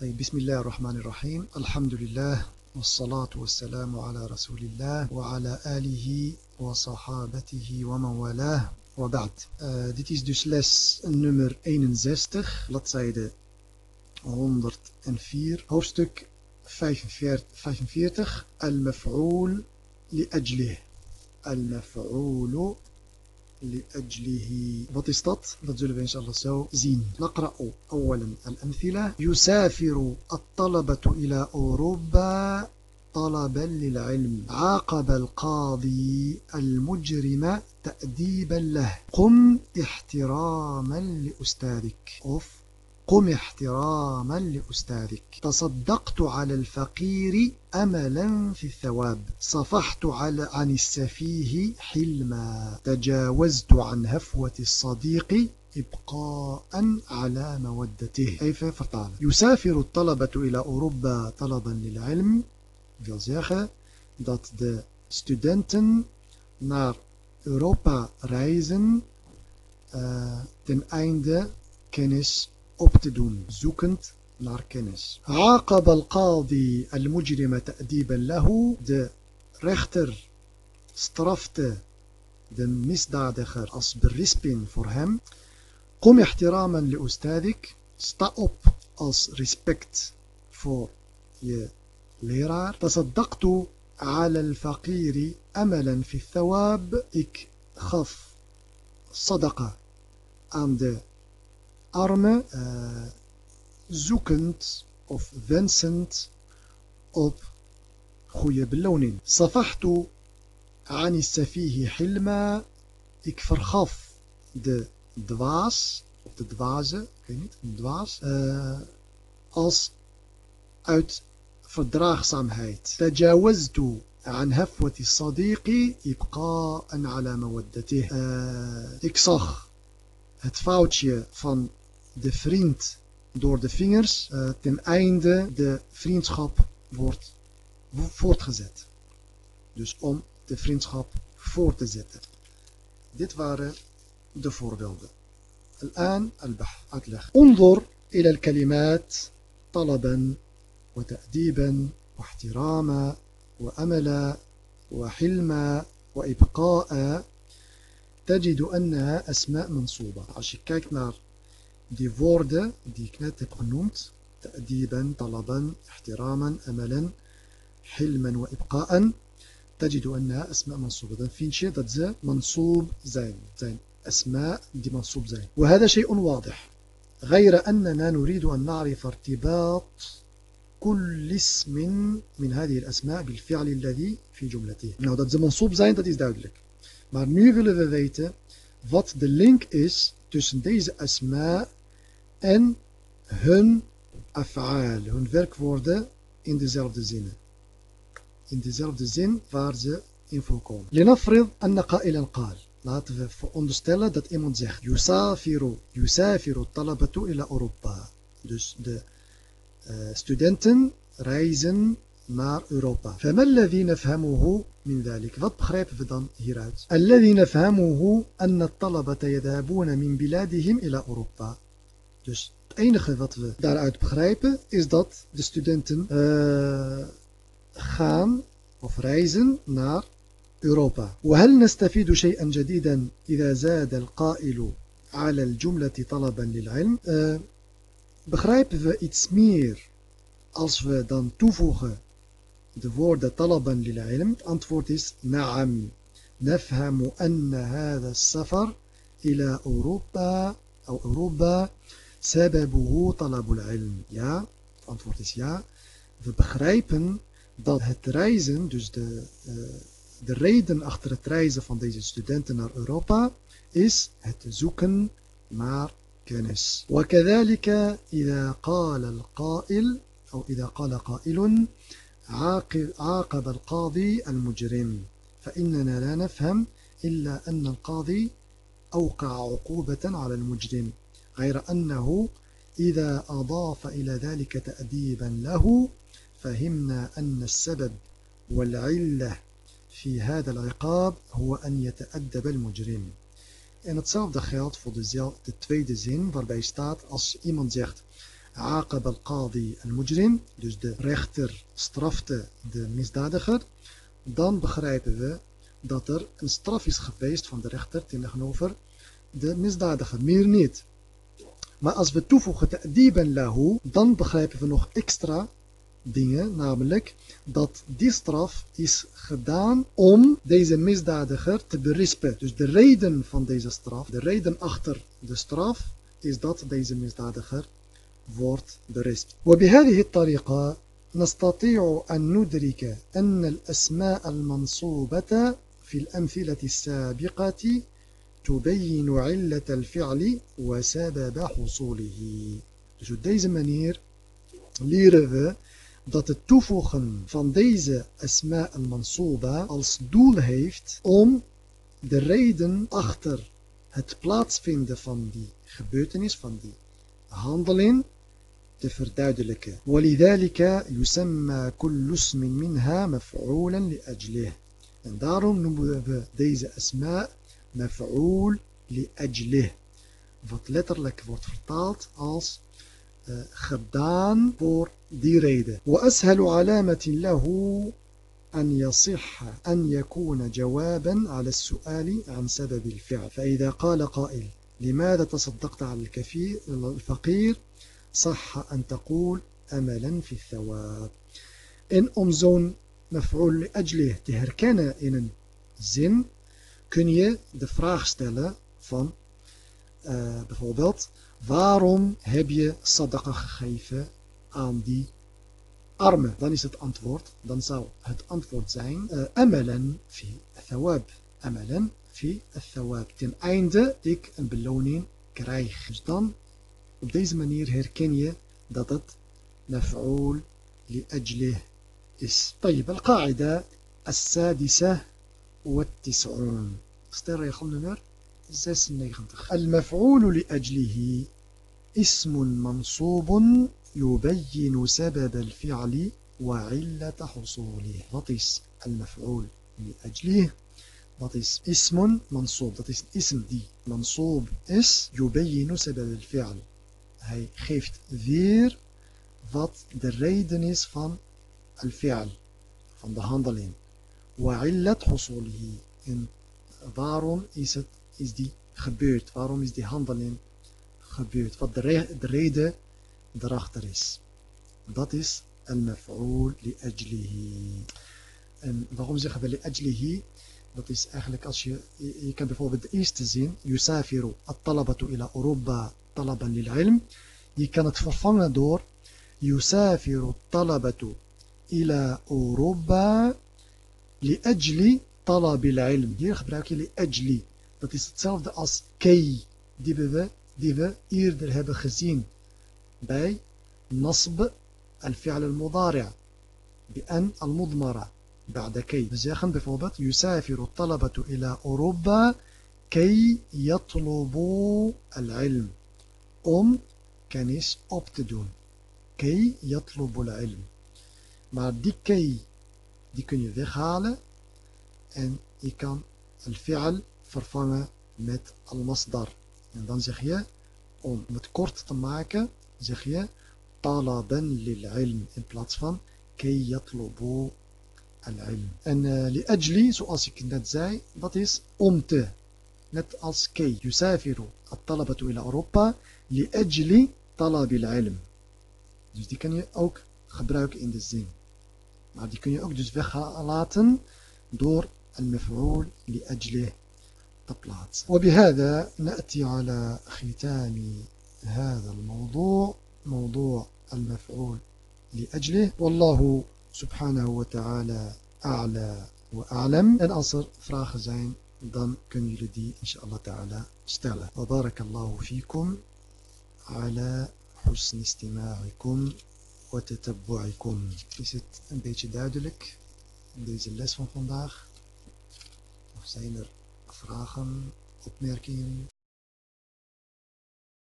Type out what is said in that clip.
طيب بسم الله الرحمن الرحيم. الحمد لله والصلاة والسلام على رسول الله وعلى آله وصحابته ومن والاه. وبعد uh, dit is dus les nummer 61 bladzijde 104 hoofdstuk 45, 45 المفعول لأجله المفعول لأجله. Wat dat? Zullen we inshallah zo zien. نقرأ أولا الأمثلة. يسافر الطلبة إلى أوروبا طلبا للعلم. عاقب القاضي المجرم تأديبا له. قم احتراما لأستاذك. قم احتراما لأستاذك. تصدقت على الفقير أملا في الثواب. صفحت على عن السفيه حلما. تجاوزت عن هفوة الصديق إبقاء على مودته. Even vertalen. يسافر الطلبة إلى أوروبا طلبا للعلم. wil dat de studenten naar Europa reizen uh, ten einde kennis op te doen, zoekend naar kennis. عاقب القاضي المجرم تأديبا له de rechter strafte de misdadiger als berisping voor hem. قم احتراما لأستاذك sta op als respect voor je leraar. تصدقت على الفقير أملا في الثواب ik gaf صدقة aan de arme, uh, zoekend of wensend op goede beloning. Safahtu ani safihi hilma. Ik vergaf de dwaas, of de dwaze, ik weet niet, een dwaas, uh, als uit verdraagzaamheid. Tajawaztu عن هفوة الصديق إبقاء على مودته. Uh, ik zag het foutje van de vriend door de vingers uh, ten einde de vriendschap wordt voortgezet. Dus om de vriendschap voor te zetten. Dit waren de voorbeelden. الآن البحث أتلخ انظر إلى الكلمات طلبا وتأديبا واحتراما وأملا وحلما وإبقاء تجد أنها أسماء منصوبة. Als je kijkt naar die woorden die ik net heb genoemd, تأديبا طلبا احتراما أملا حلما وإبقاء تجد أنها أسماء منصوبة. dan vind je dat ze منصوب zijn zijn أسماء دي منصوب zijn وهذا شيء واضح. غير أننا نريد أن نعرف ارتباط كل اسم من هذه الأسماء بالفعل الذي في جملته. nou dat ze منصوب zijn dat is duidelijk maar nu willen we weten wat de link is tussen deze asma en hun af'aal, hun werkwoorden in dezelfde zinnen. In dezelfde zin waar ze in voorkomen. لنفرض أن قائلا قال Laten we veronderstellen dat iemand zegt Yusafiru, Yusafiru talabatu ila Europa. Dus de uh, studenten reizen naar Europa. فما الذي نفهمه من ذلك wat begrijpen we dan hieruit الذي نفهمه أن الطلبة يذهبون من بلادهم إلى أوروبا Dus het enige wat we daaruit begrijpen is dat de studenten uh, gaan of reizen naar Europa. وهل نستفيد شيئا جديدا إذا زاد القائل على الجملة طلبا للعلم uh, begrijpen we iets meer als we dan toevoegen de woorden طلبا للعلم het antwoord is نعم نفهم أن هذا السفر إلى أوروبا أو أوروبا Sababuhu talabul ilm. Ja, het antwoord is ja. We begrijpen dat het reizen, dus de, uh, de reden achter het reizen van deze studenten naar Europa, is het zoeken naar kennis. وكذلك إذا قال القائل أو إذا قال قائل عاقب القاضي المجرم فإننا لا نفهم إلا أن القاضي أوقع عقوبة على المجرم غير أنه إذا أضاف إلى ذلك تأديبا له فهمنا أن السبب والعلة في هذا العقاب هو أن يتأدب المجرم En hetzelfde geldt voor de, de tweede zin waarbij staat als iemand zegt عاقب القاضي المجرم dus de rechter strafte de misdadiger dan begrijpen we dat er een straf is geweest van de rechter tegenover de misdadiger, meer niet. Maar als we toevoegen ta'diban lahu, dan begrijpen we nog extra dingen, namelijk dat die straf is gedaan om deze misdadiger te berispen. Dus de reden van deze straf, de reden achter de straf, is dat deze misdadiger wordt berispt. وبهذه الطريقة نستطيع أن ندرك أن الأسماء المنصوبة في الأمثلة السابقة تبين علة الفعل وسبب حصوله. Dus op deze manier leren we dat het toevoegen van deze asma al-mansuba als doel heeft om de reden achter het plaatsvinden van die gebeurtenis, van die handeling, te verduidelijken. ولذلك يسمى كل اسم منها مفعولا لأجله. En daarom noemen we deze asma maf'ul li Wat letterlijk wordt vertaald als uh, gedaan voor دي ريدة وأسهل علامة له أن يصح أن يكون جوابا على السؤال عن سبب الفعل. فإذا قال قائل لماذا تصدقت على الكفير الفقير؟ صح أن تقول أملا في الثواب. إن أمزون مفعول لأجله تهركنا إن زن kun je de vraag stellen van uh, bijvoorbeeld waarom heb je sadaqa gegeven aan die armen? Dan is het antwoord, dan zou het antwoord zijn amalan fi thawab. Amalan fi thawab. Ten einde ik een beloning krijg. Dus dan, op deze manier herken je dat het maf'ul li ajlih is. طيب القاعدة السادسة والتسعون. sterregel nummer 96 المفعول لأجله اسم منصوب يبين سبب الفعل وعلة حصوله. is المفعول لأجله. is اسم منصوب is ism die منصوب is يبين سبب الفعل. Hij geeft weer wat de reden is van الفعل. van de handeling وعلة حصوله en waarom is, het, is die gebeurd waarom is die handeling gebeurd wat de, re de reden erachter is. Dat is li ajlihi. En waarom zeggen we ajlihi? Dat is eigenlijk als je, je kan bijvoorbeeld de eerste zin, الطلبة إلى أوروبا طلبا للعلم. Je kan het vervangen door يسافر الطلبة إلى أوروبا لأجل طلب العلم. هنا نستخدم لأجلي هذا هو نفس الشيء كي. die we die we eerder hebben gezien. bij. نصب الفعل المضارع. بأن المضمرة. بعد كي. نستخدم بفوبت يسافر الطلبة إلى أوروبا كي يطلبوا العلم. أم كنيس أبتدون كي يطلبوا العلم. مع دي كي. die kun je weghalen en je kan al-fi'al vervangen met al-masdar. En dan zeg je, om het kort te maken, zeg je talaban lil-ilm in plaats van kay yatlubu al-ilm. En eh, li-ajli, zoals ik net zei, dat is om te. Net als kay yusafiru at-talabatu ila Europa li-ajli talab al-ilm. Dus die kan je ook gebruiken in de zin. Maar die kun je ook dus weglaten door ajli te plaatsen. وبهذا نأتي على ختام هذا الموضوع موضوع المفعول لأجله والله سبحانه وتعالى أعلى وأعلم en als er vragen zijn dan kunnen jullie die inshallah ta'ala stellen وبارك الله فيكم على حسن استماعكم وتتبعكم is het een beetje duidelijk in deze les van vandaag of zijn er vragen opmerkingen